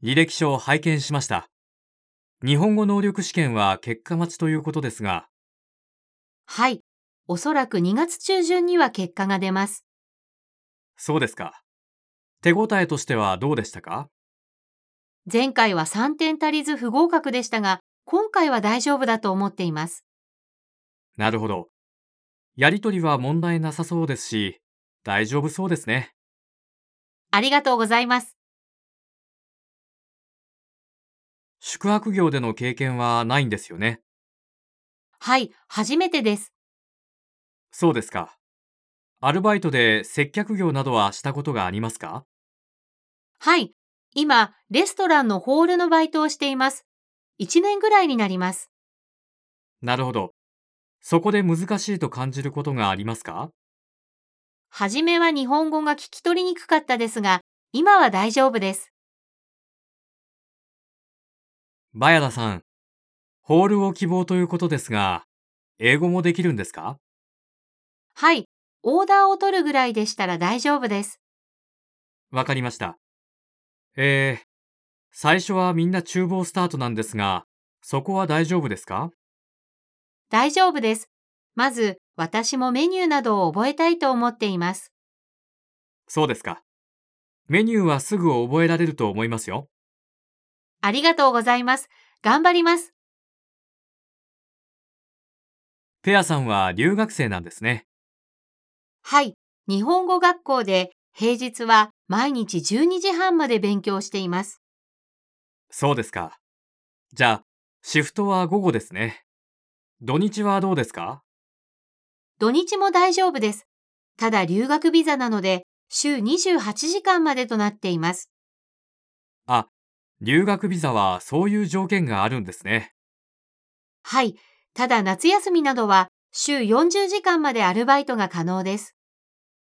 履歴書を拝見しました。日本語能力試験は結果待ちということですが、はい。おそらく2月中旬には結果が出ます。そうですか。手応えとしてはどうでしたか？前回は3点足りず不合格でしたが、今回は大丈夫だと思っています。なるほど。やりとりは問題なさそうですし、大丈夫そうですね。ありがとうございます。宿泊業での経験はないんですよね。はい、初めてです。そうですか。アルバイトで接客業などはしたことがありますか？はい、今、レストランのホールのバイトをしています。1年ぐらいになります。なるほど。そこで難しいと感じることがありますか？はじめは日本語が聞き取りにくかったですが、今は大丈夫です。バヤダさん、ホールを希望ということですが、英語もできるんですか？はい、オーダーを取るぐらいでしたら大丈夫です。わかりました。えー、最初はみんな厨房スタートなんですが、そこは大丈夫ですか？大丈夫です。まず、私もメニューなどを覚えたいと思っています。そうですか。メニューはすぐ覚えられると思いますよ。ありがとうございます。頑張ります。ペアさんは留学生なんですね。はい、日本語学校で平日は毎日12時半まで勉強しています。そうですか。じゃあ、シフトは午後ですね。土日はどうですか？土日も大丈夫です。ただ留学ビザなので週28時間までとなっています。留学ビザはそういう条件があるんですね。はい、ただ夏休みなどは週40時間までアルバイトが可能です。